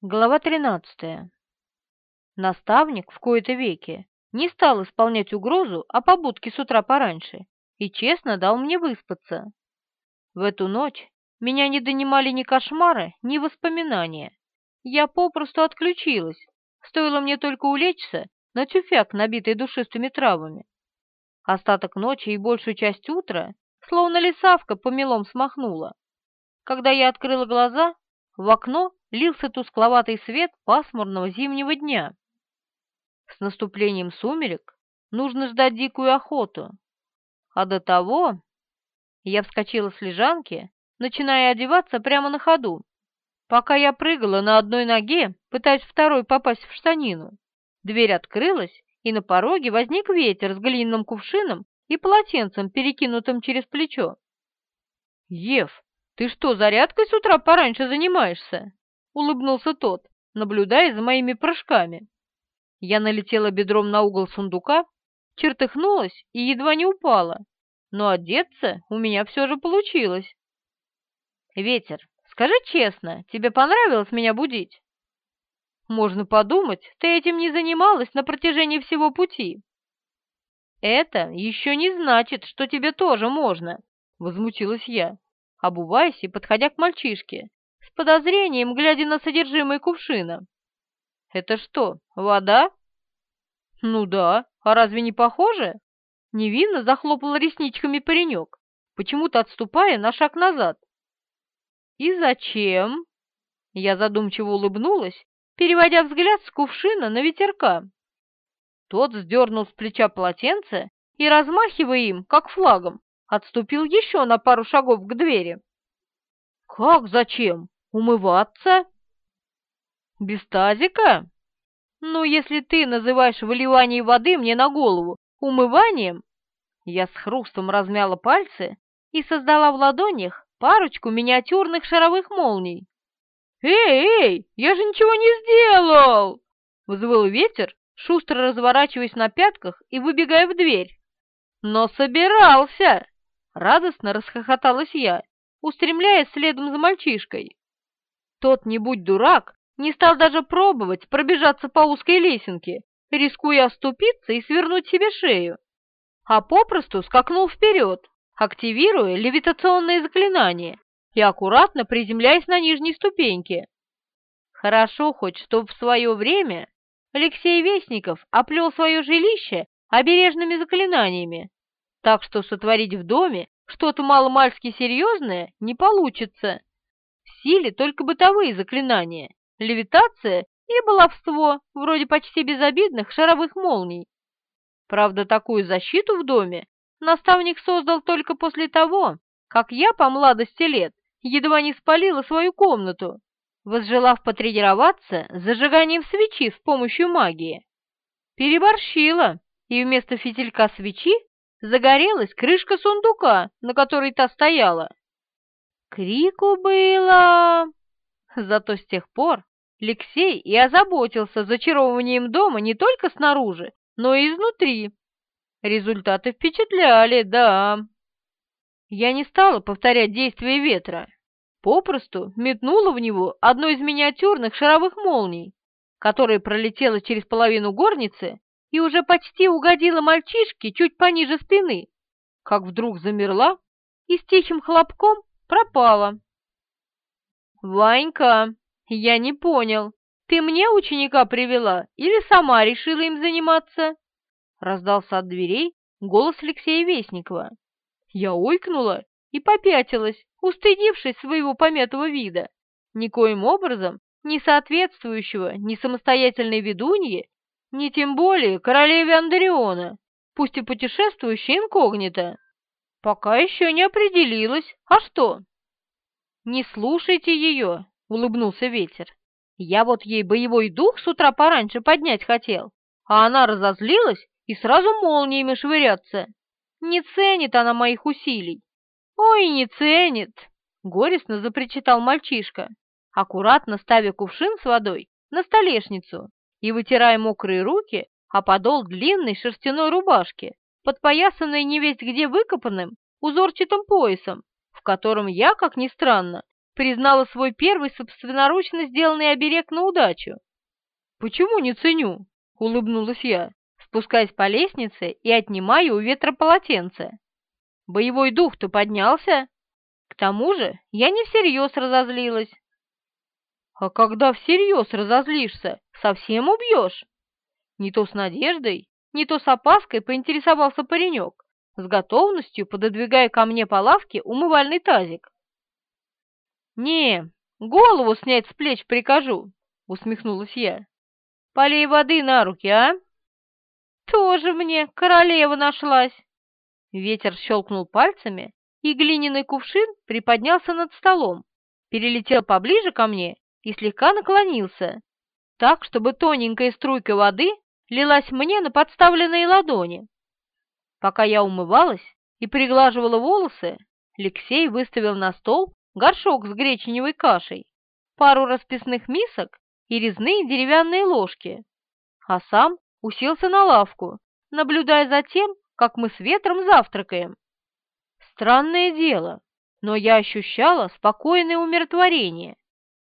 Глава 13. Наставник в кои-то веки не стал исполнять угрозу о побудке с утра пораньше и честно дал мне выспаться. В эту ночь меня не донимали ни кошмары, ни воспоминания. Я попросту отключилась, стоило мне только улечься на тюфяк, набитый душистыми травами. Остаток ночи и большую часть утра словно лесавка помелом смахнула. Когда я открыла глаза, в окно лился тускловатый свет пасмурного зимнего дня. С наступлением сумерек нужно ждать дикую охоту. А до того я вскочила с лежанки, начиная одеваться прямо на ходу. Пока я прыгала на одной ноге, пытаясь второй попасть в штанину, дверь открылась, и на пороге возник ветер с глиняным кувшином и полотенцем, перекинутым через плечо. «Ев, ты что, зарядкой с утра пораньше занимаешься?» — улыбнулся тот, наблюдая за моими прыжками. Я налетела бедром на угол сундука, чертыхнулась и едва не упала, но одеться у меня все же получилось. «Ветер, скажи честно, тебе понравилось меня будить?» «Можно подумать, ты этим не занималась на протяжении всего пути». «Это еще не значит, что тебе тоже можно», — возмутилась я, обуваясь и подходя к мальчишке, подозрением, глядя на содержимое кувшина. «Это что, вода?» «Ну да, а разве не похоже?» Невинно захлопал ресничками паренек, почему-то отступая на шаг назад. «И зачем?» Я задумчиво улыбнулась, переводя взгляд с кувшина на ветерка. Тот сдернул с плеча полотенце и, размахивая им, как флагом, отступил еще на пару шагов к двери. «Как зачем?» Умываться? Без тазика? Ну, если ты называешь выливание воды мне на голову умыванием, я с хрустом размяла пальцы и создала в ладонях парочку миниатюрных шаровых молний. «Эй, эй, я же ничего не сделал!» Взвыл ветер, шустро разворачиваясь на пятках и выбегая в дверь. «Но собирался!» Радостно расхохоталась я, устремляясь следом за мальчишкой. Тот, не будь дурак, не стал даже пробовать пробежаться по узкой лесенке, рискуя оступиться и свернуть себе шею, а попросту скакнул вперед, активируя левитационные заклинания и аккуратно приземляясь на нижней ступеньке. Хорошо хоть, что в свое время Алексей Вестников оплел свое жилище обережными заклинаниями, так что сотворить в доме что-то маломальски серьезное не получится силе только бытовые заклинания, левитация и баловство, вроде почти безобидных шаровых молний. Правда, такую защиту в доме наставник создал только после того, как я по младости лет едва не спалила свою комнату, возжелав потренироваться зажиганием свечи с помощью магии. Переборщила, и вместо фитилька свечи загорелась крышка сундука, на которой та стояла. Крику было... Зато с тех пор Алексей и озаботился зачарованием дома не только снаружи, но и изнутри. Результаты впечатляли, да. Я не стала повторять действия ветра, попросту метнула в него одну из миниатюрных шаровых молний, которая пролетела через половину горницы и уже почти угодила мальчишке чуть пониже спины, как вдруг замерла и с тихим хлопком пропала. «Ванька, я не понял, ты мне ученика привела или сама решила им заниматься?» Раздался от дверей голос Алексея Вестникова. Я ойкнула и попятилась, устыдившись своего пометого вида, никоим образом не соответствующего ни самостоятельной ведунье, ни тем более королеве Андреона, пусть и путешествующей инкогнито. «Пока еще не определилась. А что?» «Не слушайте ее», — улыбнулся ветер. «Я вот ей боевой дух с утра пораньше поднять хотел, а она разозлилась и сразу молниями швыряться. Не ценит она моих усилий». «Ой, не ценит!» — горестно запричитал мальчишка, аккуратно ставя кувшин с водой на столешницу и вытирая мокрые руки о подол длинной шерстяной рубашки, подпоясанной невесть где выкопанным узорчатым поясом, в котором я, как ни странно, признала свой первый собственноручно сделанный оберег на удачу. «Почему не ценю?» — улыбнулась я, спускаясь по лестнице и отнимая у ветра полотенце. «Боевой дух-то поднялся. К тому же я не всерьез разозлилась». «А когда всерьез разозлишься, совсем убьешь?» Не то с надеждой, не то с опаской поинтересовался паренек, с готовностью пододвигая ко мне по лавке умывальный тазик. «Не, голову снять с плеч прикажу», — усмехнулась я. «Полей воды на руки, а?» «Тоже мне королева нашлась!» Ветер щелкнул пальцами, и глиняный кувшин приподнялся над столом, перелетел поближе ко мне и слегка наклонился, так, чтобы тоненькая струйка воды лилась мне на подставленные ладони. Пока я умывалась и приглаживала волосы, Алексей выставил на стол горшок с гречневой кашей, пару расписных мисок и резные деревянные ложки, а сам уселся на лавку, наблюдая за тем, как мы с ветром завтракаем. Странное дело, но я ощущала спокойное умиротворение.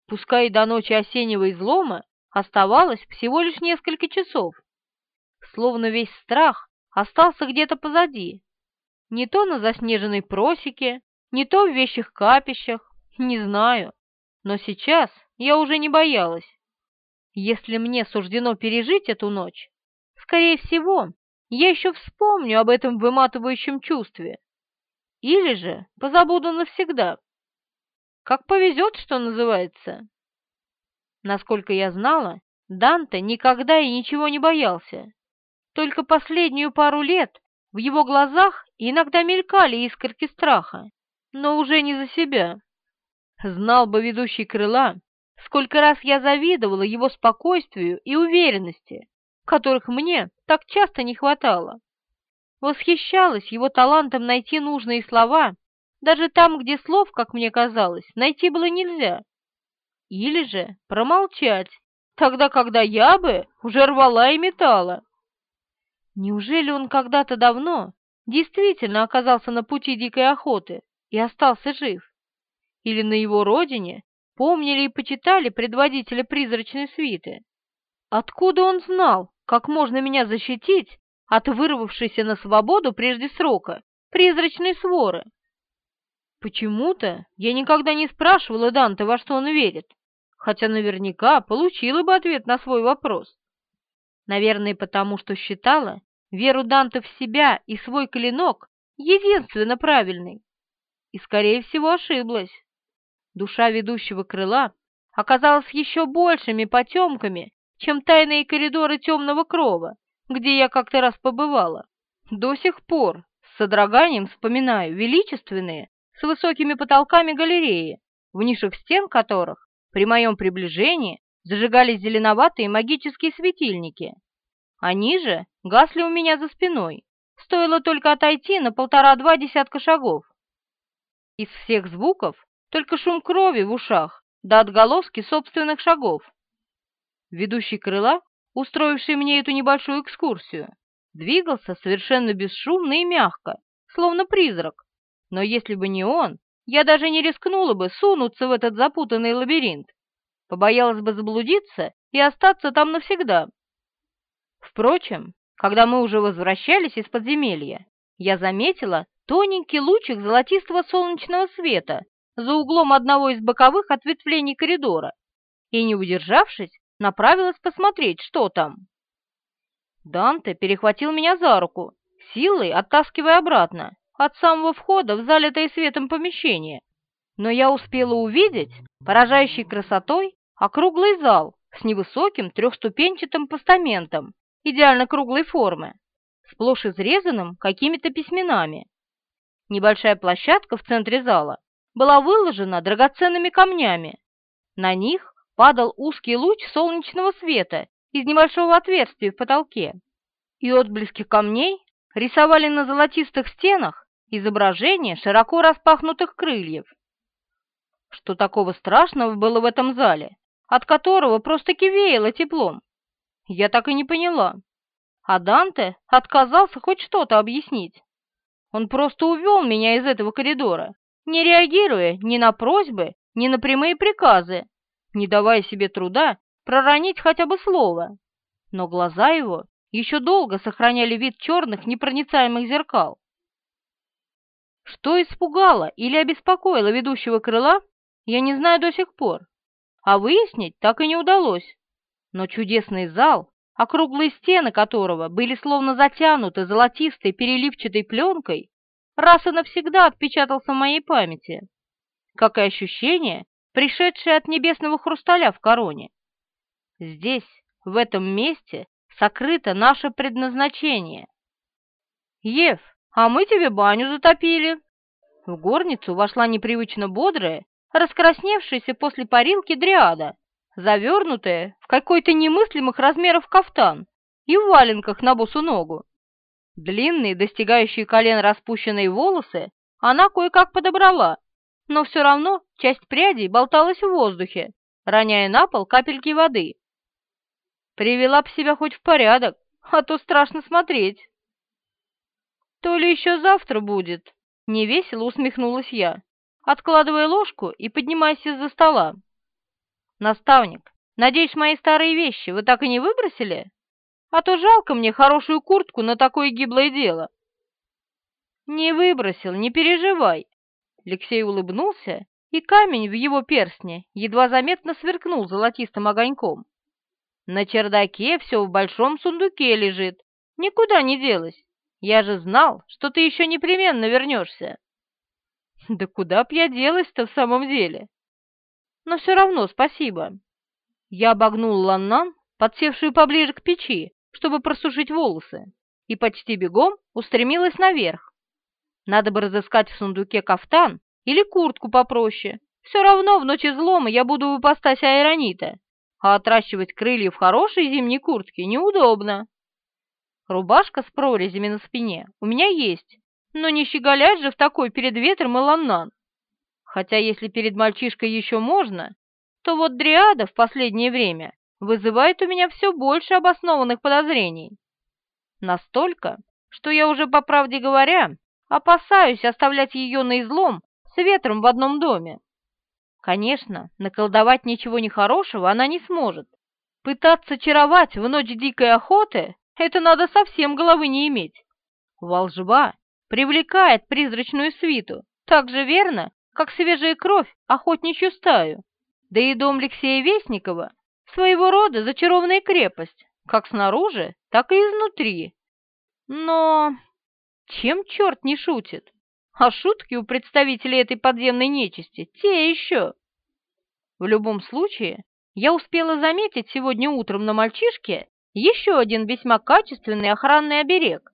Пускай до ночи осеннего излома оставалось всего лишь несколько часов словно весь страх остался где-то позади. Не то на заснеженной просеке, не то в вещих капищах, не знаю. Но сейчас я уже не боялась. Если мне суждено пережить эту ночь, скорее всего, я еще вспомню об этом выматывающем чувстве. Или же позабуду навсегда. Как повезет, что называется. Насколько я знала, Данте никогда и ничего не боялся. Только последнюю пару лет в его глазах иногда мелькали искорки страха, но уже не за себя. Знал бы ведущий крыла, сколько раз я завидовала его спокойствию и уверенности, которых мне так часто не хватало. Восхищалась его талантом найти нужные слова, даже там, где слов, как мне казалось, найти было нельзя. Или же промолчать, тогда, когда я бы уже рвала и метала. Неужели он когда-то давно действительно оказался на пути дикой охоты и остался жив? Или на его родине помнили и почитали предводителя призрачной свиты? Откуда он знал, как можно меня защитить от вырвавшейся на свободу прежде срока призрачной своры? Почему-то я никогда не спрашивала Данте, во что он верит, хотя наверняка получила бы ответ на свой вопрос. Наверное, потому что считала веру Данте в себя и свой клинок единственно правильный. И, скорее всего, ошиблась. Душа ведущего крыла оказалась еще большими потемками, чем тайные коридоры темного крова, где я как-то раз побывала. До сих пор с содроганием вспоминаю величественные, с высокими потолками галереи, в нишах стен которых при моем приближении зажигались зеленоватые магические светильники. Они же гасли у меня за спиной, стоило только отойти на полтора-два десятка шагов. Из всех звуков только шум крови в ушах да отголоски собственных шагов. Ведущий крыла, устроивший мне эту небольшую экскурсию, двигался совершенно бесшумно и мягко, словно призрак. Но если бы не он, я даже не рискнула бы сунуться в этот запутанный лабиринт. Побоялась бы заблудиться и остаться там навсегда. Впрочем, когда мы уже возвращались из подземелья, я заметила тоненький лучик золотистого солнечного света за углом одного из боковых ответвлений коридора и, не удержавшись, направилась посмотреть, что там. Данте перехватил меня за руку, силой оттаскивая обратно, от самого входа в залитое светом помещение. Но я успела увидеть поражающей красотой округлый зал с невысоким трехступенчатым постаментом идеально круглой формы, сплошь изрезанным какими-то письменами. Небольшая площадка в центре зала была выложена драгоценными камнями. На них падал узкий луч солнечного света из небольшого отверстия в потолке, и отблески камней рисовали на золотистых стенах изображение широко распахнутых крыльев. Что такого страшного было в этом зале, от которого просто кивеяло теплом? Я так и не поняла. А Данте отказался хоть что-то объяснить. Он просто увел меня из этого коридора, не реагируя ни на просьбы, ни на прямые приказы, не давая себе труда проронить хотя бы слово. Но глаза его еще долго сохраняли вид черных непроницаемых зеркал. Что испугало или обеспокоило ведущего крыла, я не знаю до сих пор, а выяснить так и не удалось. Но чудесный зал, округлые стены которого были словно затянуты золотистой переливчатой пленкой, раз и навсегда отпечатался в моей памяти, как и ощущение, пришедшее от небесного хрусталя в короне. Здесь, в этом месте, сокрыто наше предназначение. Ев, а мы тебе баню затопили. В горницу вошла непривычно бодрая, раскрасневшаяся после парилки дриада, завернутая в какой-то немыслимых размеров кафтан и в валенках на босу ногу. Длинные, достигающие колен распущенные волосы она кое-как подобрала, но все равно часть прядей болталась в воздухе, роняя на пол капельки воды. Привела б себя хоть в порядок, а то страшно смотреть. То ли еще завтра будет, невесело усмехнулась я, откладывая ложку и поднимаясь из-за стола. Наставник, надеюсь, мои старые вещи вы так и не выбросили? А то жалко мне хорошую куртку на такое гиблое дело. Не выбросил, не переживай. Алексей улыбнулся, и камень в его перстне едва заметно сверкнул золотистым огоньком. На чердаке все в большом сундуке лежит, никуда не делось. Я же знал, что ты еще непременно вернешься. Да куда б я делась-то в самом деле? Но все равно спасибо. Я обогнул Ланнан, подсевшую поближе к печи, чтобы просушить волосы, и почти бегом устремилась наверх. Надо бы разыскать в сундуке кафтан или куртку попроще. Все равно в ночь излома я буду в ипостаси аэронита, а отращивать крылья в хорошей зимней куртке неудобно. Рубашка с прорезями на спине у меня есть, но не щеголять же в такой перед ветром и ланнан. Хотя если перед мальчишкой еще можно, то вот дриада в последнее время вызывает у меня все больше обоснованных подозрений. Настолько, что я уже, по правде говоря, опасаюсь оставлять ее на излом с ветром в одном доме. Конечно, наколдовать ничего нехорошего она не сможет. Пытаться чаровать в ночь дикой охоты — это надо совсем головы не иметь. Волжба привлекает призрачную свиту так же верно, как свежая кровь охотничью стаю. Да и дом Алексея Вестникова — своего рода зачарованная крепость, как снаружи, так и изнутри. Но чем черт не шутит? а шутки у представителей этой подземной нечисти те еще. В любом случае, я успела заметить сегодня утром на мальчишке еще один весьма качественный охранный оберег.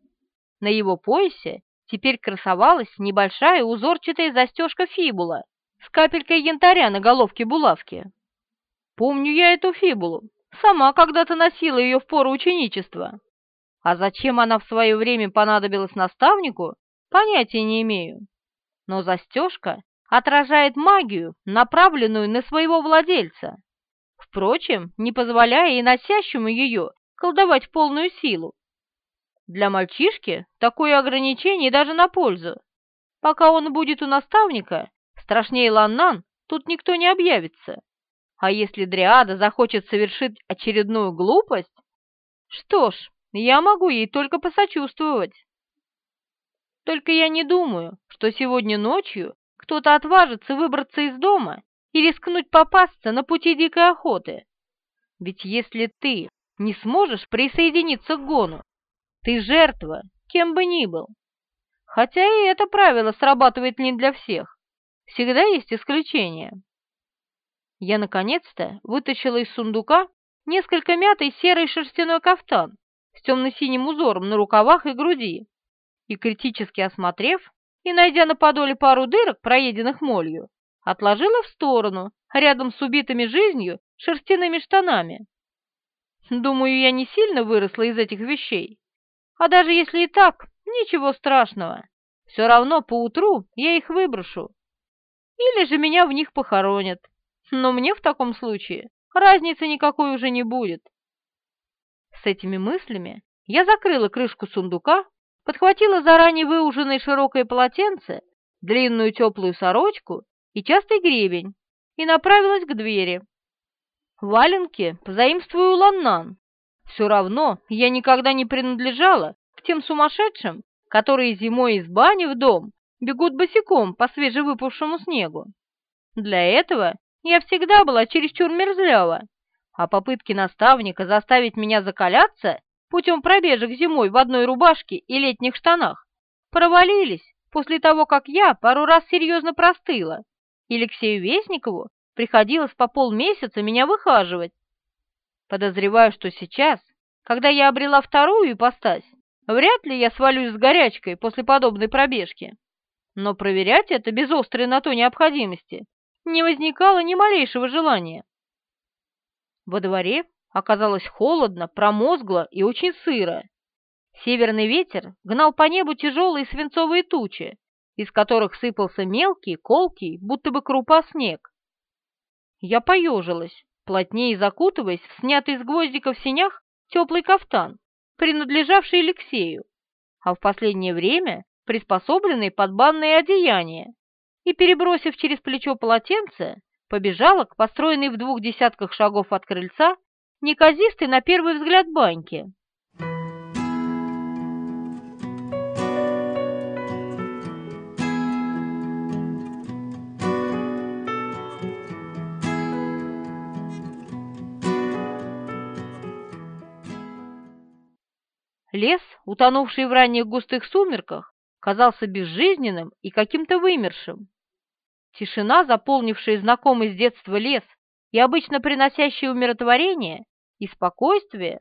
На его поясе теперь красовалась небольшая узорчатая застежка фибула с капелькой янтаря на головке булавки. Помню я эту фибулу, сама когда-то носила ее в пору ученичества. А зачем она в свое время понадобилась наставнику, Понятия не имею. Но застежка отражает магию, направленную на своего владельца. Впрочем, не позволяя и носящему ее колдовать в полную силу. Для мальчишки такое ограничение даже на пользу. Пока он будет у наставника, страшнее Ланнан, тут никто не объявится. А если Дриада захочет совершить очередную глупость, что ж, я могу ей только посочувствовать. Только я не думаю, что сегодня ночью кто-то отважится выбраться из дома и рискнуть попасться на пути дикой охоты. Ведь если ты не сможешь присоединиться к гону, ты жертва, кем бы ни был. Хотя и это правило срабатывает не для всех. Всегда есть исключения. Я наконец-то вытащила из сундука несколько мятый серый шерстяной кафтан с темно-синим узором на рукавах и груди и, критически осмотрев и найдя на подоле пару дырок, проеденных молью, отложила в сторону, рядом с убитыми жизнью шерстяными штанами. Думаю, я не сильно выросла из этих вещей. А даже если и так, ничего страшного. Все равно поутру я их выброшу. Или же меня в них похоронят. Но мне в таком случае разницы никакой уже не будет. С этими мыслями я закрыла крышку сундука подхватила заранее выуженное широкое полотенце, длинную теплую сорочку и частый гребень и направилась к двери. Валенки позаимствую Ланнан. Все равно я никогда не принадлежала к тем сумасшедшим, которые зимой из бани в дом бегут босиком по свежевыпавшему снегу. Для этого я всегда была чересчур мерзлява, а попытки наставника заставить меня закаляться путем пробежек зимой в одной рубашке и летних штанах провалились после того, как я пару раз серьезно простыла, Алексею Вестникову приходилось по полмесяца меня выхаживать. Подозреваю, что сейчас, когда я обрела вторую ипостась, вряд ли я свалюсь с горячкой после подобной пробежки. Но проверять это без острой на то необходимости не возникало ни малейшего желания. Во дворе оказалось холодно, промозгло и очень сыро. Северный ветер гнал по небу тяжелые свинцовые тучи, из которых сыпался мелкий, колкий, будто бы крупа снег. Я поежилась, плотнее закутываясь в снятый из гвоздиков синях теплый кафтан, принадлежавший Алексею, а в последнее время приспособленный под банное одеяние, и, перебросив через плечо полотенце, побежала к построенной в двух десятках шагов от крыльца неказистой на первый взгляд баньке. Утонувший в ранних густых сумерках, казался безжизненным и каким-то вымершим. Тишина, заполнившая знакомый с детства лес и обычно приносящая умиротворение и спокойствие,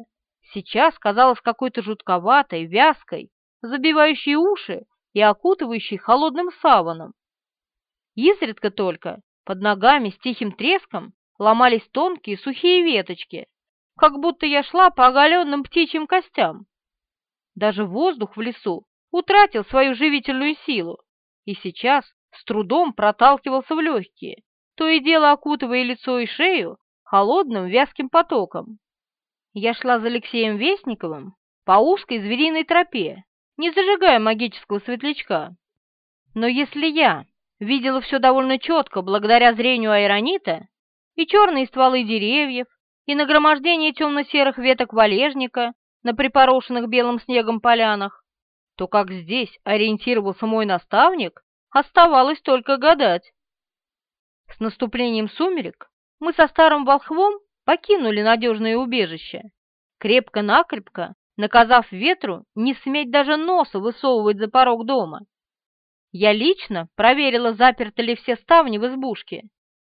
сейчас казалась какой-то жутковатой, вязкой, забивающей уши и окутывающей холодным саваном. Изредка только под ногами с тихим треском ломались тонкие сухие веточки, как будто я шла по оголенным птичьим костям. Даже воздух в лесу утратил свою живительную силу и сейчас с трудом проталкивался в легкие, то и дело окутывая лицо и шею холодным вязким потоком. Я шла за Алексеем Вестниковым по узкой звериной тропе, не зажигая магического светлячка. Но если я видела все довольно четко благодаря зрению аэронита, и черные стволы деревьев, и нагромождение темно-серых веток валежника, на припорошенных белым снегом полянах, то как здесь ориентировался мой наставник, оставалось только гадать. С наступлением сумерек мы со старым волхвом покинули надежное убежище, крепко-накрепко наказав ветру не сметь даже носа высовывать за порог дома. Я лично проверила, заперты ли все ставни в избушке,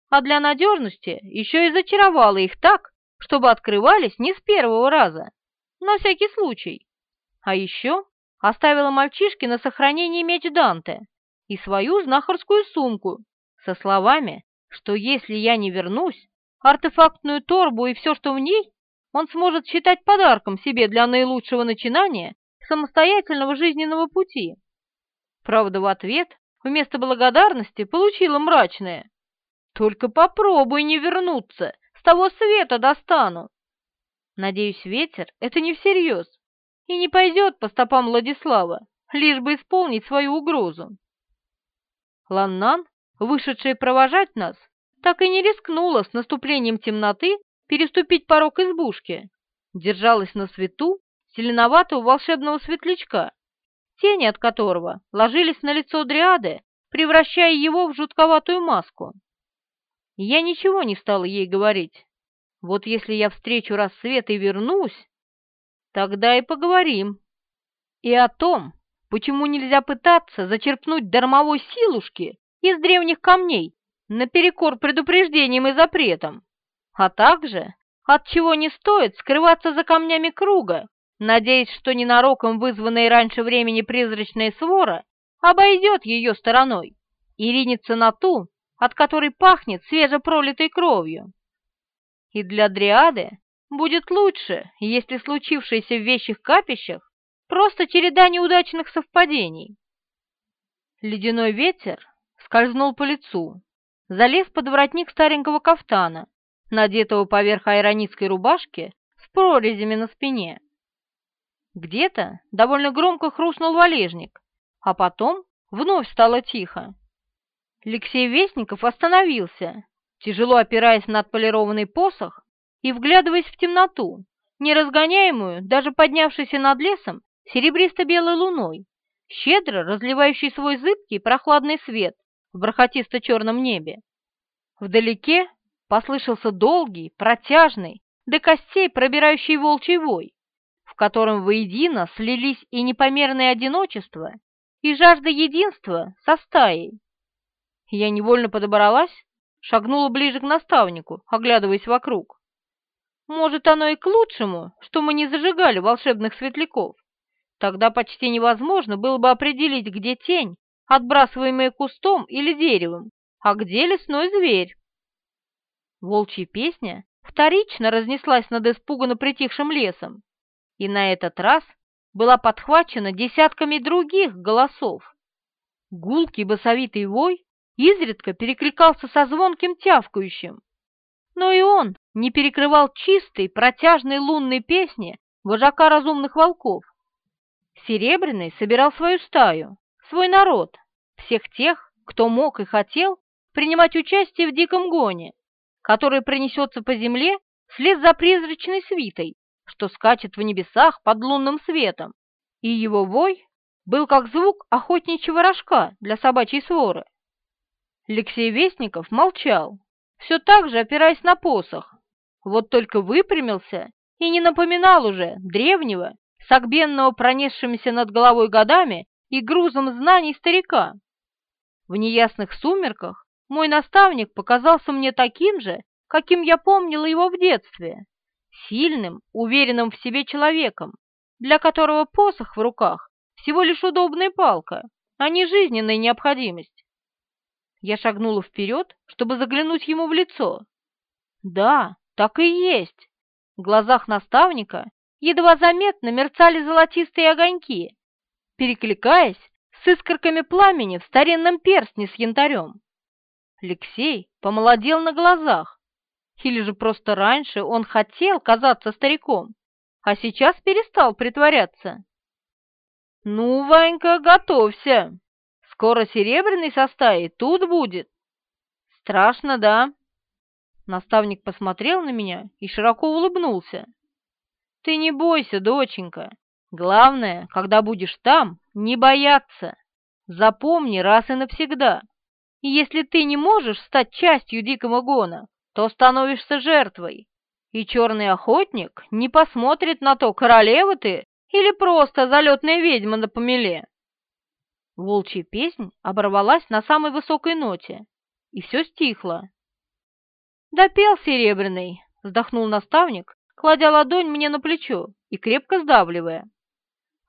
а для надежности еще и зачаровала их так, чтобы открывались не с первого раза на всякий случай. А еще оставила мальчишке на сохранение меч Данте и свою знахарскую сумку со словами, что если я не вернусь, артефактную торбу и все, что в ней, он сможет считать подарком себе для наилучшего начинания самостоятельного жизненного пути. Правда, в ответ вместо благодарности получила мрачное. «Только попробуй не вернуться, с того света достану!» Надеюсь, ветер — это не всерьез и не пойдет по стопам Владислава, лишь бы исполнить свою угрозу. Ланнан, вышедшая провожать нас, так и не рискнула с наступлением темноты переступить порог избушки, держалась на свету зеленоватого волшебного светлячка, тени от которого ложились на лицо Дриады, превращая его в жутковатую маску. Я ничего не стала ей говорить, вот если я встречу рассвет и вернусь, тогда и поговорим. И о том, почему нельзя пытаться зачерпнуть дармовой силушки из древних камней наперекор предупреждениям и запретам, а также от чего не стоит скрываться за камнями круга, надеясь, что ненароком вызванная раньше времени призрачная свора обойдет ее стороной и ринется на ту, от которой пахнет свежепролитой кровью. И для Дриады будет лучше, если случившееся в вещих капищах просто череда неудачных совпадений. Ледяной ветер скользнул по лицу, залез под воротник старенького кафтана, надетого поверх айронитской рубашки с прорезями на спине. Где-то довольно громко хрустнул валежник, а потом вновь стало тихо. Алексей Вестников остановился, тяжело опираясь на отполированный посох и вглядываясь в темноту, неразгоняемую, даже поднявшейся над лесом, серебристо-белой луной, щедро разливающей свой зыбкий прохладный свет в бархатисто-черном небе. Вдалеке послышался долгий, протяжный, до костей пробирающий волчий вой, в котором воедино слились и непомерное одиночество, и жажда единства со стаей. Я невольно подобралась, шагнула ближе к наставнику, оглядываясь вокруг. Может, оно и к лучшему, что мы не зажигали волшебных светляков. Тогда почти невозможно было бы определить, где тень, отбрасываемая кустом или деревом, а где лесной зверь. Волчья песня вторично разнеслась над испуганно притихшим лесом, и на этот раз была подхвачена десятками других голосов. Гулкий басовитый вой изредка перекликался со звонким тявкающим, но и он не перекрывал чистой, протяжной лунной песни вожака разумных волков. Серебряный собирал свою стаю, свой народ, всех тех, кто мог и хотел принимать участие в диком гоне, который принесется по земле вслед за призрачной свитой, что скачет в небесах под лунным светом, и его вой был как звук охотничьего рожка для собачьей своры. Алексей Вестников молчал, все так же опираясь на посох, вот только выпрямился и не напоминал уже древнего, согбенного пронесшимися над головой годами и грузом знаний старика. В неясных сумерках мой наставник показался мне таким же, каким я помнила его в детстве, сильным, уверенным в себе человеком, для которого посох в руках всего лишь удобная палка, а не жизненная необходимость. Я шагнула вперед, чтобы заглянуть ему в лицо. Да, так и есть. В глазах наставника едва заметно мерцали золотистые огоньки, перекликаясь с искорками пламени в старинном перстне с янтарем. Алексей помолодел на глазах, или же просто раньше он хотел казаться стариком, а сейчас перестал притворяться. «Ну, Ванька, готовься!» Скоро серебряный со стаей тут будет. Страшно, да? Наставник посмотрел на меня и широко улыбнулся. Ты не бойся, доченька. Главное, когда будешь там, не бояться. Запомни раз и навсегда. И если ты не можешь стать частью дикого гона, то становишься жертвой. И черный охотник не посмотрит на то, королева ты или просто залетная ведьма на помеле. Волчья песнь оборвалась на самой высокой ноте, и все стихло. «Допел Серебряный!» — вздохнул наставник, кладя ладонь мне на плечо и крепко сдавливая.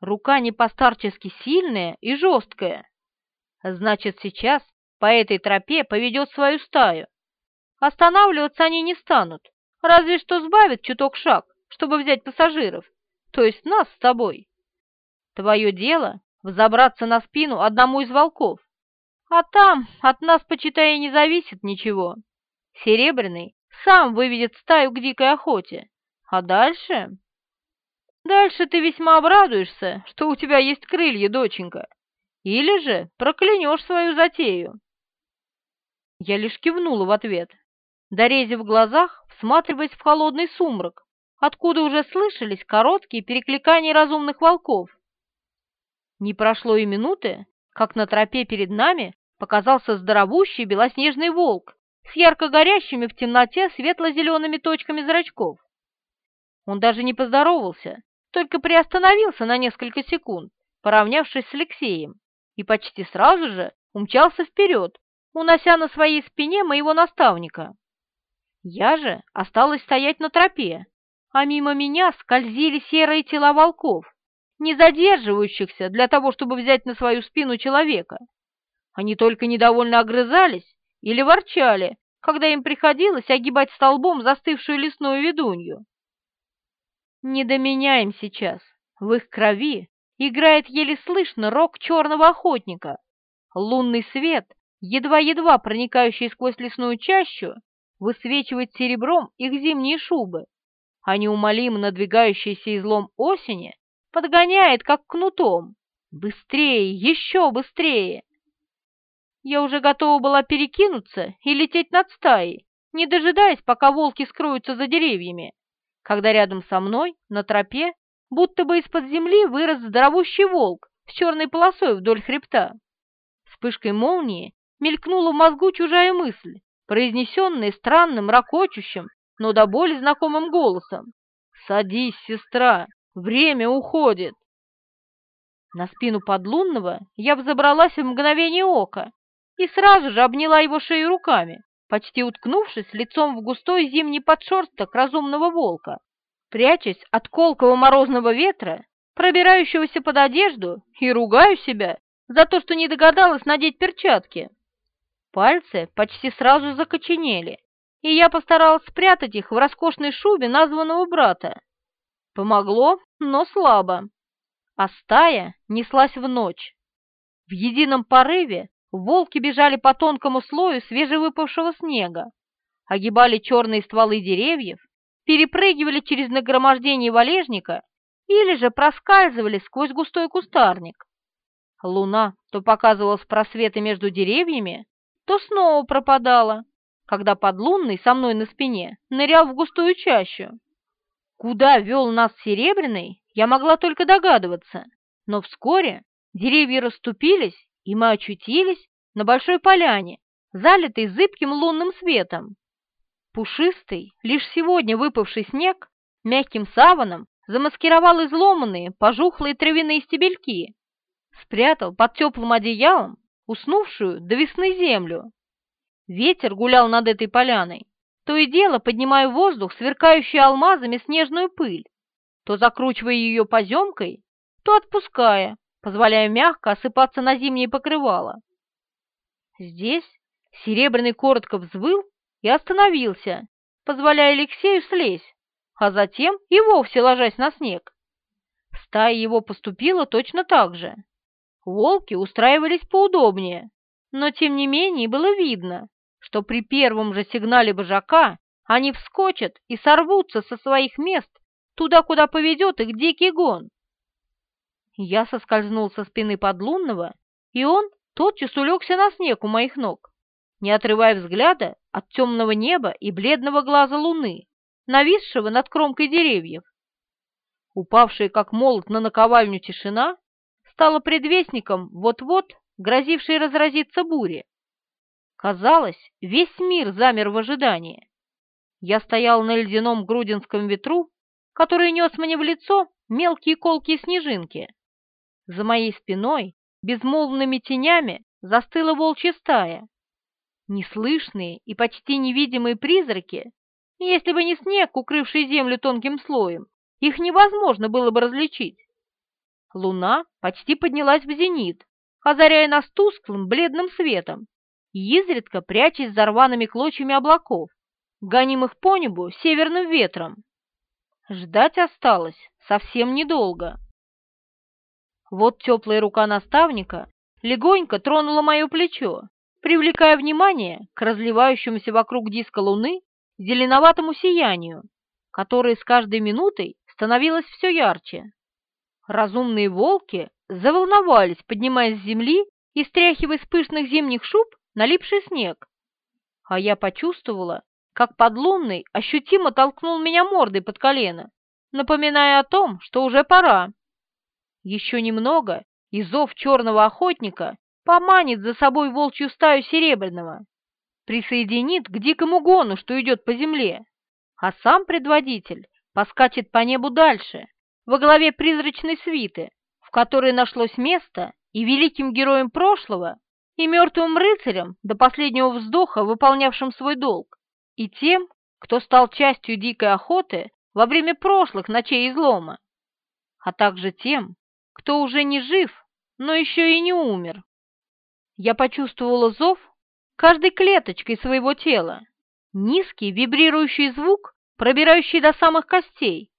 Рука не постарчески сильная и жесткая. Значит, сейчас по этой тропе поведет свою стаю. Останавливаться они не станут, разве что сбавят чуток шаг, чтобы взять пассажиров, то есть нас с тобой. Твое дело взобраться на спину одному из волков. А там от нас, почитай, не зависит ничего. Серебряный сам выведет стаю к дикой охоте. А дальше... Дальше ты весьма обрадуешься, что у тебя есть крылья, доченька. Или же проклянешь свою затею. Я лишь кивнула в ответ, дорезив в глазах, всматриваясь в холодный сумрак, откуда уже слышались короткие перекликания разумных волков. Не прошло и минуты, как на тропе перед нами показался здоровущий белоснежный волк с ярко горящими в темноте светло-зелеными точками зрачков. Он даже не поздоровался, только приостановился на несколько секунд, поравнявшись с Алексеем, и почти сразу же умчался вперед, унося на своей спине моего наставника. Я же осталась стоять на тропе, а мимо меня скользили серые тела волков, не задерживающихся для того, чтобы взять на свою спину человека. Они только недовольно огрызались или ворчали, когда им приходилось огибать столбом застывшую лесную ведунью. Не до сейчас. В их крови играет еле слышно рок черного охотника. Лунный свет, едва-едва проникающий сквозь лесную чащу, высвечивает серебром их зимние шубы, а неумолимо надвигающаяся излом осени подгоняет, как кнутом. Быстрее, еще быстрее! Я уже готова была перекинуться и лететь над стаей, не дожидаясь, пока волки скроются за деревьями, когда рядом со мной, на тропе, будто бы из-под земли вырос здоровущий волк с черной полосой вдоль хребта. Вспышкой молнии мелькнула в мозгу чужая мысль, произнесенная странным, ракочущим, но до боли знакомым голосом. «Садись, сестра, время уходит!» На спину подлунного я взобралась в мгновение ока и сразу же обняла его шею руками, почти уткнувшись лицом в густой зимний подшерсток разумного волка, прячась от колкого морозного ветра, пробирающегося под одежду, и ругаю себя за то, что не догадалась надеть перчатки. Пальцы почти сразу закоченели, и я постаралась спрятать их в роскошной шубе названного брата. Помогло, но слабо. А стая неслась в ночь. В едином порыве волки бежали по тонкому слою свежевыпавшего снега, огибали черные стволы деревьев, перепрыгивали через нагромождение валежника или же проскальзывали сквозь густой кустарник. Луна то показывалась просветы между деревьями, то снова пропадала, когда подлунный со мной на спине нырял в густую чащу. Куда вел нас Серебряный, я могла только догадываться, но вскоре деревья расступились, и мы очутились на большой поляне, залитой зыбким лунным светом. Пушистый, лишь сегодня выпавший снег, мягким саваном замаскировал изломанные, пожухлые травяные стебельки, спрятал под теплым одеялом уснувшую до весны землю. Ветер гулял над этой поляной, то и дело поднимая в воздух сверкающую алмазами снежную пыль, то закручивая ее поземкой, то отпуская, позволяя мягко осыпаться на зимнее покрывало. Здесь Серебряный коротко взвыл и остановился, позволяя Алексею слезть, а затем и вовсе ложась на снег. Стая его поступила точно так же. Волки устраивались поудобнее, но тем не менее было видно, что при первом же сигнале божака они вскочат и сорвутся со своих мест туда, куда поведет их дикий гон. Я соскользнул со спины подлунного, и он тотчас улегся на снег у моих ног, не отрывая взгляда от темного неба и бледного глаза луны, нависшего над кромкой деревьев. Упавшая как молот на наковальню тишина стала предвестником вот-вот грозившей разразиться бури. Казалось, весь мир замер в ожидании. Я стоял на ледяном грудинском ветру, который нес мне в лицо мелкие колкие снежинки. За моей спиной безмолвными тенями застыла волчья стая. Неслышные и почти невидимые призраки, если бы не снег, укрывший землю тонким слоем, их невозможно было бы различить. Луна почти поднялась в зенит, озаряя нас тусклым бледным светом, изредка прячась за рваными клочьями облаков, гонимых по небу северным ветром. Ждать осталось совсем недолго. Вот теплая рука наставника легонько тронула мое плечо, привлекая внимание к разливающемуся вокруг диска луны зеленоватому сиянию, которое с каждой минутой становилось все ярче. Разумные волки заволновались, поднимаясь с земли и стряхивая с пышных зимних шуб налипший снег. А я почувствовала, как подлунный ощутимо толкнул меня мордой под колено, напоминая о том, что уже пора. Еще немного, и зов черного охотника поманит за собой волчью стаю серебряного, присоединит к дикому гону, что идет по земле, а сам предводитель поскачет по небу дальше, во главе призрачной свиты, в которой нашлось место и великим героям прошлого, и мертвым рыцарям, до последнего вздоха выполнявшим свой долг, и тем, кто стал частью дикой охоты во время прошлых ночей излома, а также тем, кто уже не жив, но еще и не умер. Я почувствовала зов каждой клеточкой своего тела, низкий вибрирующий звук, пробирающий до самых костей,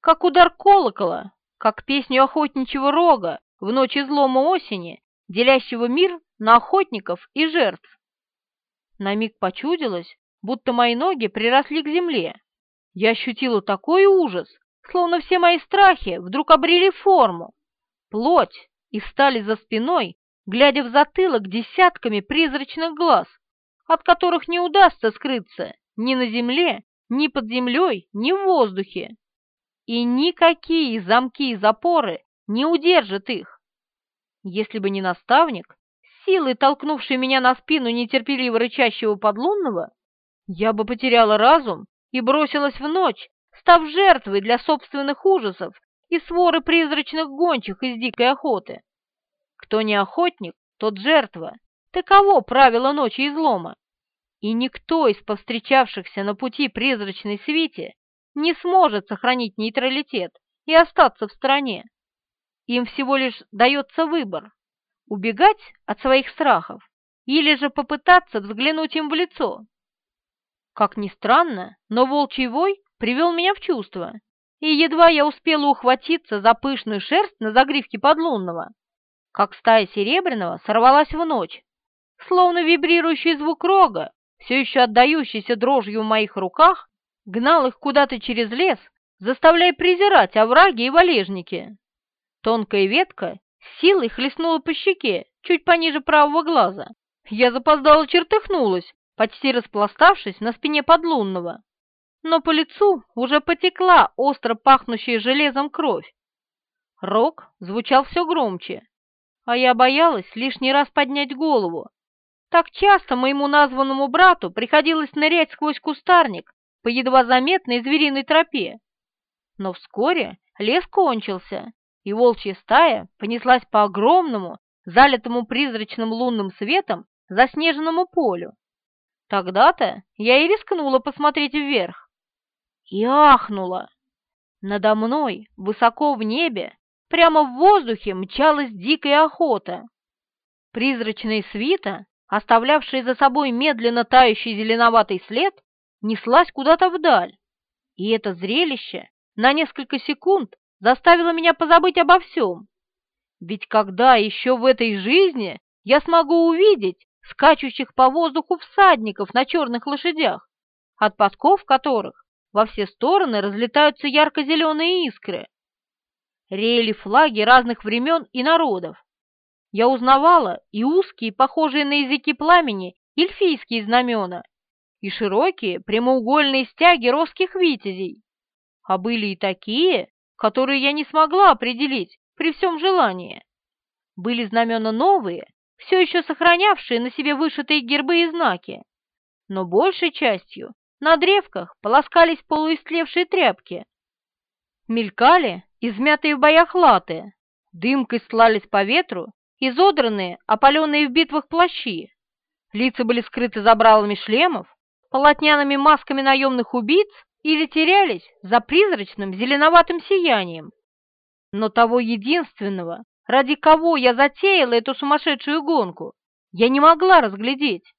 как удар колокола, как песню охотничьего рога в ночь излома осени, делящего мир на охотников и жертв. На миг почудилось, будто мои ноги приросли к земле. Я ощутила такой ужас, словно все мои страхи вдруг обрели форму, плоть и стали за спиной, глядя в затылок десятками призрачных глаз, от которых не удастся скрыться ни на земле, ни под землей, ни в воздухе. И никакие замки и запоры не удержат их. Если бы не наставник, силой толкнувший меня на спину нетерпеливо рычащего подлунного, я бы потеряла разум и бросилась в ночь, став жертвой для собственных ужасов и своры призрачных гончих из дикой охоты. Кто не охотник, тот жертва. Таково правило ночи излома. И никто из повстречавшихся на пути призрачной свите не сможет сохранить нейтралитет и остаться в стороне. Им всего лишь дается выбор – убегать от своих страхов или же попытаться взглянуть им в лицо. Как ни странно, но волчий вой привел меня в чувство, и едва я успела ухватиться за пышную шерсть на загривке подлунного, как стая серебряного сорвалась в ночь, словно вибрирующий звук рога, все еще отдающийся дрожью в моих руках, гнал их куда-то через лес, заставляя презирать овраги и валежники. Тонкая ветка силой хлестнула по щеке, чуть пониже правого глаза. Я запоздала чертыхнулась, почти распластавшись на спине подлунного. Но по лицу уже потекла остро пахнущая железом кровь. Рок звучал все громче, а я боялась лишний раз поднять голову. Так часто моему названному брату приходилось нырять сквозь кустарник по едва заметной звериной тропе. Но вскоре лес кончился, и волчья стая понеслась по огромному, залитому призрачным лунным светом, заснеженному полю. Тогда-то я и рискнула посмотреть вверх. И ахнула. Надо мной, высоко в небе, прямо в воздухе мчалась дикая охота. Призрачная свита, оставлявшая за собой медленно тающий зеленоватый след, неслась куда-то вдаль. И это зрелище на несколько секунд заставило меня позабыть обо всем. Ведь когда еще в этой жизни я смогу увидеть скачущих по воздуху всадников на черных лошадях, от подков которых во все стороны разлетаются ярко-зеленые искры? реяли флаги разных времен и народов. Я узнавала и узкие, похожие на языки пламени, эльфийские знамена, и широкие прямоугольные стяги русских витязей. А были и такие, которые я не смогла определить при всем желании. Были знамена новые, все еще сохранявшие на себе вышитые гербы и знаки, но большей частью на древках полоскались полуистлевшие тряпки. Мелькали измятые в боях латы, дымкой слались по ветру, изодранные, опаленные в битвах плащи. Лица были скрыты забралами шлемов, полотняными масками наемных убийц или терялись за призрачным зеленоватым сиянием. Но того единственного, ради кого я затеяла эту сумасшедшую гонку, я не могла разглядеть.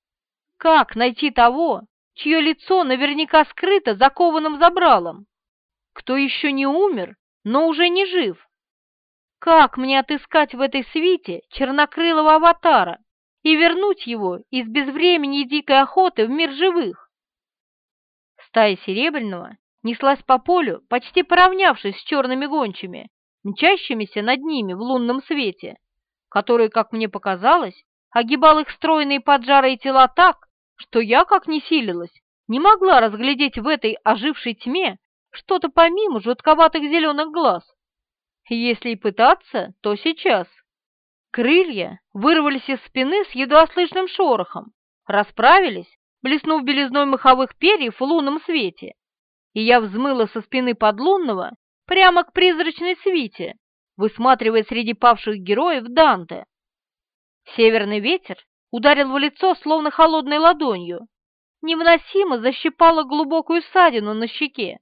Как найти того, чье лицо наверняка скрыто закованным забралом? Кто еще не умер но уже не жив. Как мне отыскать в этой свите чернокрылого аватара и вернуть его из безвремени и дикой охоты в мир живых? Стая Серебряного неслась по полю, почти поравнявшись с черными гончими, мчащимися над ними в лунном свете, который, как мне показалось, огибал их стройные поджарые тела так, что я, как не силилась, не могла разглядеть в этой ожившей тьме что-то помимо жутковатых зеленых глаз. Если и пытаться, то сейчас. Крылья вырвались из спины с едва слышным шорохом, расправились, блеснув белизной маховых перьев в лунном свете, и я взмыла со спины подлунного прямо к призрачной свите, высматривая среди павших героев Данте. Северный ветер ударил в лицо словно холодной ладонью, невыносимо защипало глубокую ссадину на щеке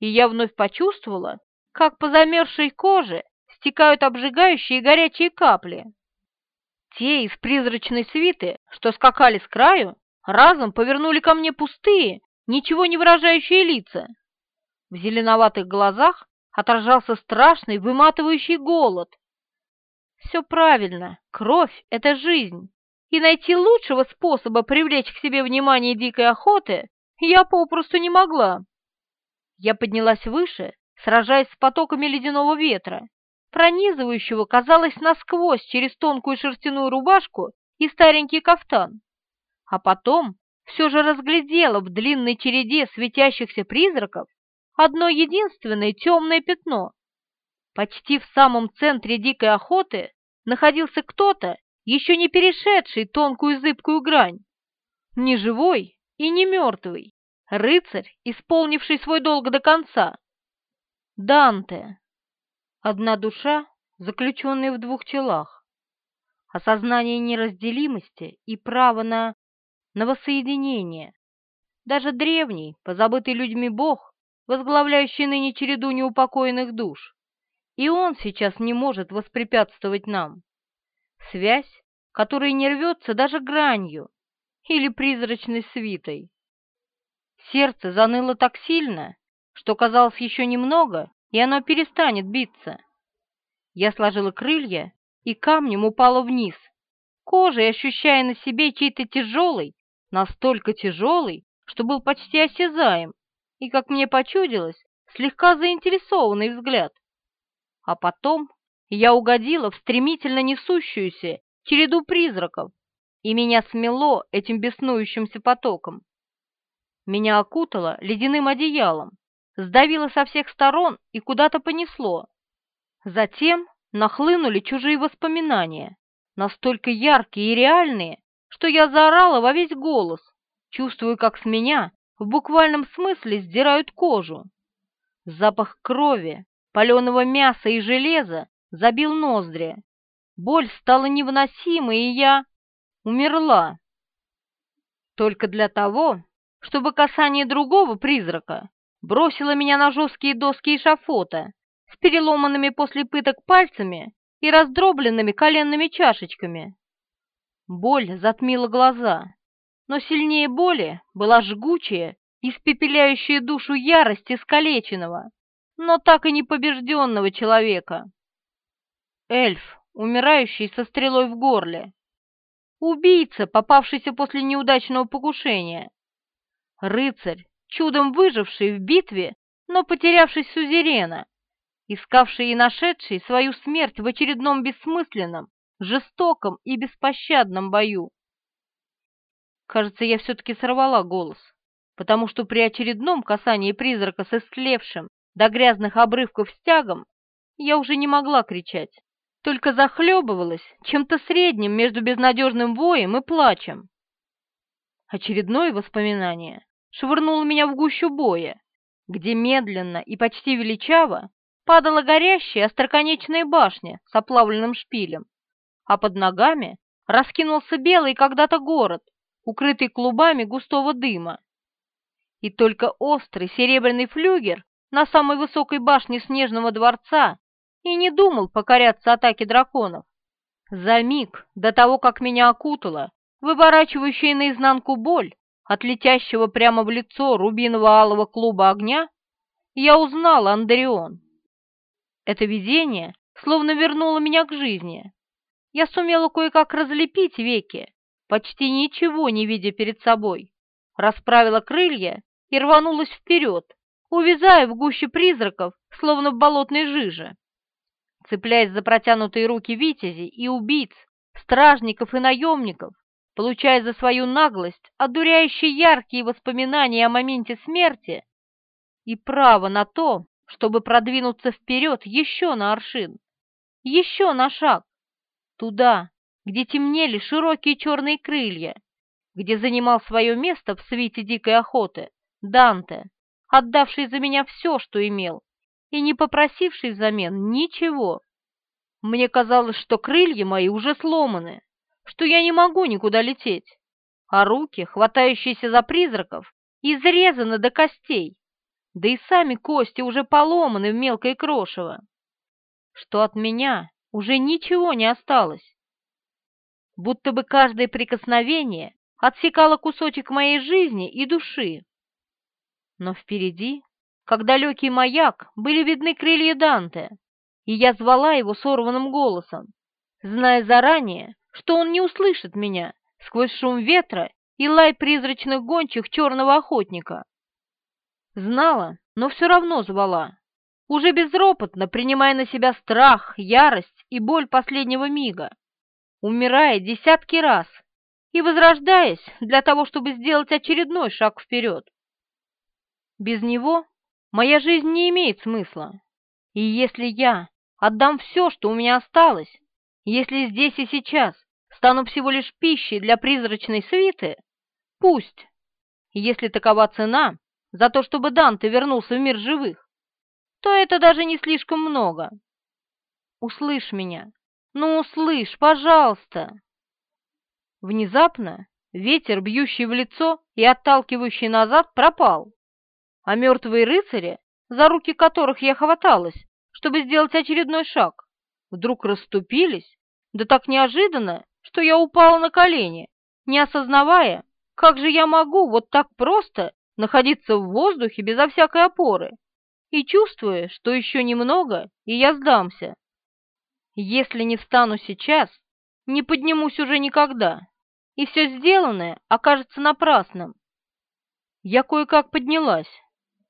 и я вновь почувствовала, как по замерзшей коже стекают обжигающие горячие капли. Те из призрачной свиты, что скакали с краю, разом повернули ко мне пустые, ничего не выражающие лица. В зеленоватых глазах отражался страшный, выматывающий голод. Все правильно, кровь — это жизнь, и найти лучшего способа привлечь к себе внимание дикой охоты я попросту не могла. Я поднялась выше, сражаясь с потоками ледяного ветра, пронизывающего, казалось, насквозь через тонкую шерстяную рубашку и старенький кафтан. А потом все же разглядела в длинной череде светящихся призраков одно единственное темное пятно. Почти в самом центре дикой охоты находился кто-то, еще не перешедший тонкую зыбкую грань. Не живой и не мертвый, рыцарь, исполнивший свой долг до конца. Данте. Одна душа, заключенная в двух телах. Осознание неразделимости и право на, на воссоединение. Даже древний, позабытый людьми бог, возглавляющий ныне череду неупокоенных душ. И он сейчас не может воспрепятствовать нам. Связь, которая не рвется даже гранью или призрачной свитой. Сердце заныло так сильно, что казалось еще немного, и оно перестанет биться. Я сложила крылья и камнем упала вниз, кожей ощущая на себе чей-то тяжелый, настолько тяжелый, что был почти осязаем, и, как мне почудилось, слегка заинтересованный взгляд. А потом я угодила в стремительно несущуюся череду призраков, и меня смело этим беснующимся потоком. Меня окутало ледяным одеялом, сдавило со всех сторон и куда-то понесло. Затем нахлынули чужие воспоминания, настолько яркие и реальные, что я заорала во весь голос, чувствуя, как с меня в буквальном смысле сдирают кожу. Запах крови, паленого мяса и железа забил ноздри. Боль стала невыносимой, и я умерла. Только для того, чтобы касание другого призрака бросило меня на жесткие доски эшафота с переломанными после пыток пальцами и раздробленными коленными чашечками. Боль затмила глаза, но сильнее боли была жгучая, испепеляющая душу ярость искалеченного, но так и не побежденного человека. Эльф, умирающий со стрелой в горле. Убийца, попавшийся после неудачного покушения. Рыцарь, чудом выживший в битве, но потерявший сюзерена, искавший и нашедший свою смерть в очередном бессмысленном, жестоком и беспощадном бою. Кажется, я все-таки сорвала голос, потому что при очередном касании призрака с истлевшим до грязных обрывков стягом я уже не могла кричать, только захлебывалась чем-то средним между безнадежным воем и плачем. Очередное воспоминание швырнуло меня в гущу боя, где медленно и почти величаво падала горящая остроконечная башня с оплавленным шпилем, а под ногами раскинулся белый когда-то город, укрытый клубами густого дыма. И только острый серебряный флюгер на самой высокой башне Снежного дворца и не думал покоряться атаке драконов. За миг до того, как меня окутала, выворачивающая наизнанку боль от летящего прямо в лицо рубиново-алого клуба огня, я узнала Андреон. Это видение словно вернуло меня к жизни. Я сумела кое-как разлепить веки, почти ничего не видя перед собой, расправила крылья и рванулась вперед, увязая в гуще призраков, словно в болотной жиже. Цепляясь за протянутые руки витязи и убийц, стражников и наемников, получая за свою наглость одуряющие яркие воспоминания о моменте смерти и право на то, чтобы продвинуться вперед еще на аршин, еще на шаг, туда, где темнели широкие черные крылья, где занимал свое место в свете дикой охоты Данте, отдавший за меня все, что имел, и не попросивший взамен ничего. Мне казалось, что крылья мои уже сломаны, что я не могу никуда лететь, а руки, хватающиеся за призраков, изрезаны до костей, да и сами кости уже поломаны в мелкое крошево, что от меня уже ничего не осталось будто бы каждое прикосновение отсекало кусочек моей жизни и души. Но впереди, как далекий маяк, были видны крылья Данте, и я звала его сорванным голосом, зная заранее, что он не услышит меня сквозь шум ветра и лай призрачных гончих черного охотника. Знала, но все равно звала, уже безропотно принимая на себя страх, ярость и боль последнего мига умирая десятки раз, и возрождаясь для того, чтобы сделать очередной шаг вперед. Без него моя жизнь не имеет смысла. И если я отдам все, что у меня осталось, если здесь и сейчас стану всего лишь пищей для призрачной свиты, пусть, если такова цена за то, чтобы Данте вернулся в мир живых, то это даже не слишком много. Услышь меня, ну услышь, пожалуйста. Внезапно ветер, бьющий в лицо и отталкивающий назад, пропал, а мертвые рыцари, за руки которых я хваталась, чтобы сделать очередной шаг, вдруг расступились, да так неожиданно, что я упала на колени, не осознавая, как же я могу вот так просто находиться в воздухе безо всякой опоры, и чувствуя, что еще немного, и я сдамся. Если не встану сейчас, не поднимусь уже никогда, и все сделанное окажется напрасным. Я кое-как поднялась,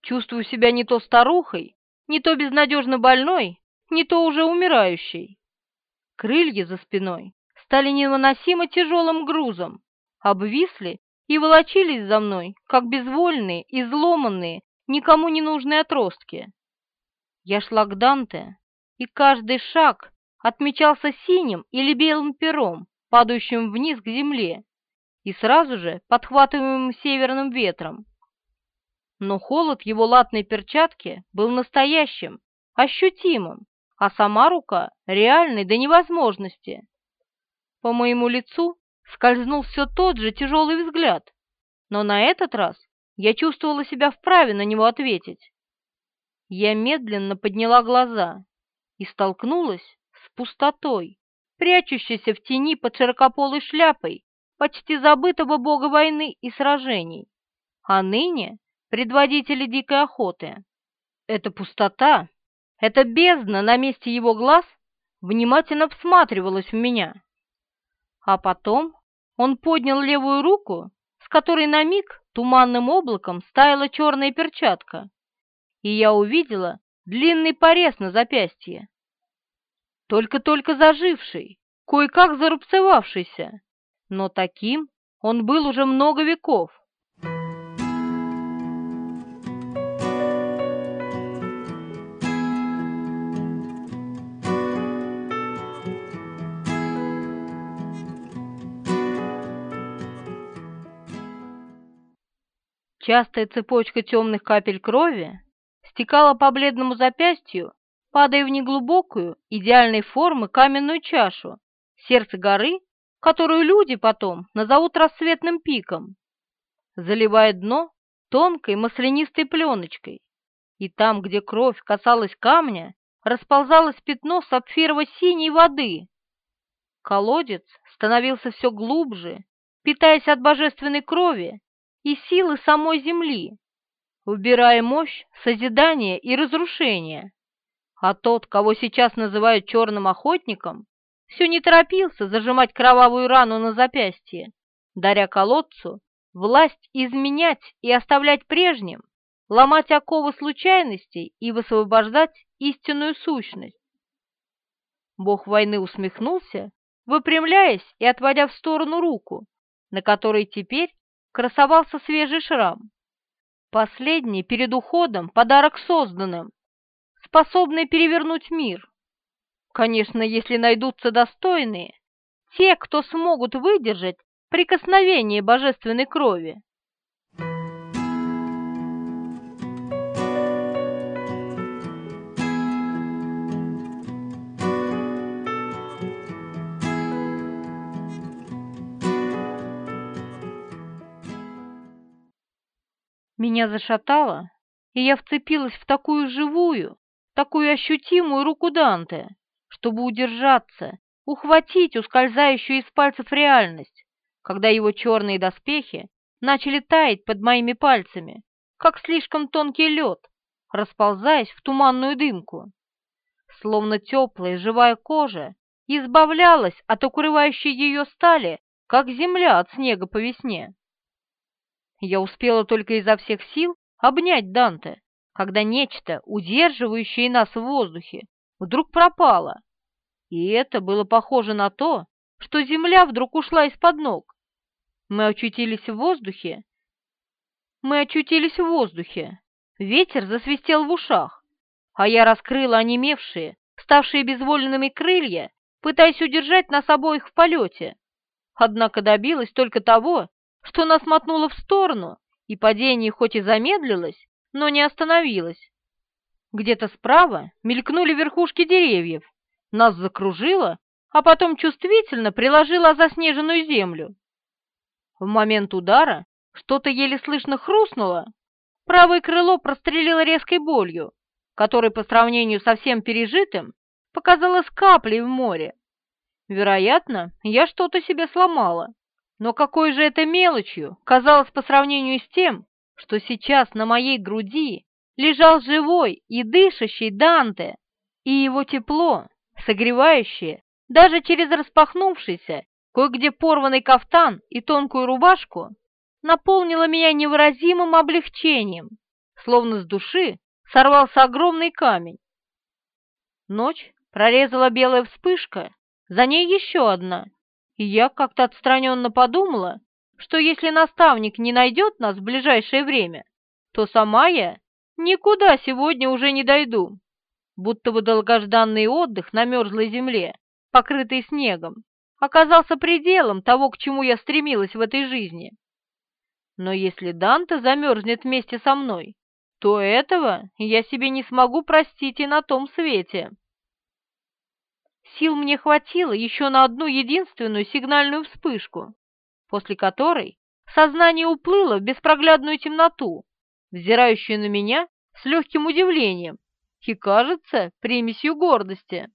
чувствую себя не то старухой, не то безнадежно больной, не то уже умирающей. Крылья за спиной стали невыносимо тяжелым грузом, обвисли и волочились за мной, как безвольные, изломанные, никому не нужные отростки. Я шла к Данте, и каждый шаг отмечался синим или белым пером, падающим вниз к земле, и сразу же подхватываемым северным ветром. Но холод его латной перчатки был настоящим, ощутимым, а сама рука реальной до невозможности. По моему лицу скользнул все тот же тяжелый взгляд, но на этот раз я чувствовала себя вправе на него ответить. Я медленно подняла глаза и столкнулась пустотой, прячущейся в тени под широкополой шляпой почти забытого бога войны и сражений, а ныне предводителя дикой охоты. Эта пустота, эта бездна на месте его глаз внимательно всматривалась в меня. А потом он поднял левую руку, с которой на миг туманным облаком стаяла черная перчатка, и я увидела длинный порез на запястье. Только-только заживший, кое-как зарубцевавшийся, но таким он был уже много веков. Частая цепочка темных капель крови стекала по бледному запястью, падая в неглубокую, идеальной формы каменную чашу, сердце горы, которую люди потом назовут рассветным пиком, заливая дно тонкой маслянистой пленочкой, и там, где кровь касалась камня, расползалось пятно сапфирово-синей воды. Колодец становился все глубже, питаясь от божественной крови, и силы самой земли, убирая мощь созидания и разрушения. А тот, кого сейчас называют черным охотником, все не торопился зажимать кровавую рану на запястье, даря колодцу власть изменять и оставлять прежним, ломать оковы случайностей и высвобождать истинную сущность. Бог войны усмехнулся, выпрямляясь и отводя в сторону руку, на которой теперь красовался свежий шрам. Последний перед уходом подарок созданным, способный перевернуть мир. Конечно, если найдутся достойные, те, кто смогут выдержать прикосновение божественной крови. Меня зашатало, и я вцепилась в такую живую, такую ощутимую руку Данте, чтобы удержаться, ухватить ускользающую из пальцев реальность, когда его черные доспехи начали таять под моими пальцами, как слишком тонкий лед, расползаясь в туманную дымку. Словно теплая живая кожа избавлялась от укрывающей ее стали, как земля от снега по весне. Я успела только изо всех сил обнять Данте, когда нечто, удерживающее нас в воздухе, вдруг пропало. И это было похоже на то, что земля вдруг ушла из-под ног, Мы очутились в воздухе. Мы очутились в воздухе. Ветер засвистел в ушах, а я раскрыла онемевшие, ставшие безвольными крылья, пытаясь удержать нас обоих в полете. Однако добилась только того, что нас мотнуло в сторону, и падение хоть и замедлилось, но не остановилось. Где-то справа мелькнули верхушки деревьев, нас закружило, а потом чувствительно приложило заснеженную землю. В момент удара что-то еле слышно хрустнуло, правое крыло прострелило резкой болью, которой по сравнению со всем пережитым показалась каплей в море. Вероятно, я что-то себе сломала, но какой же это мелочью казалось по сравнению с тем, что сейчас на моей груди лежал живой и дышащий Данте, и его тепло, согревающее даже через распахнувшийся, кое-где порванный кафтан и тонкую рубашку, наполнило меня невыразимым облегчением, словно с души сорвался огромный камень. Ночь прорезала белая вспышка, за ней еще одна, и я как-то отстраненно подумала, что если наставник не найдет нас в ближайшее время, то сама я никуда сегодня уже не дойду, будто бы долгожданный отдых на мерзлой земле, покрытый снегом, оказался пределом того, к чему я стремилась в этой жизни. Но если Данте замерзнет вместе со мной, то этого я себе не смогу простить и на том свете. Сил мне хватило еще на одну единственную сигнальную вспышку, после которой сознание уплыло в беспроглядную темноту, взирающую на меня с легким удивлением и, кажется, примесью гордости.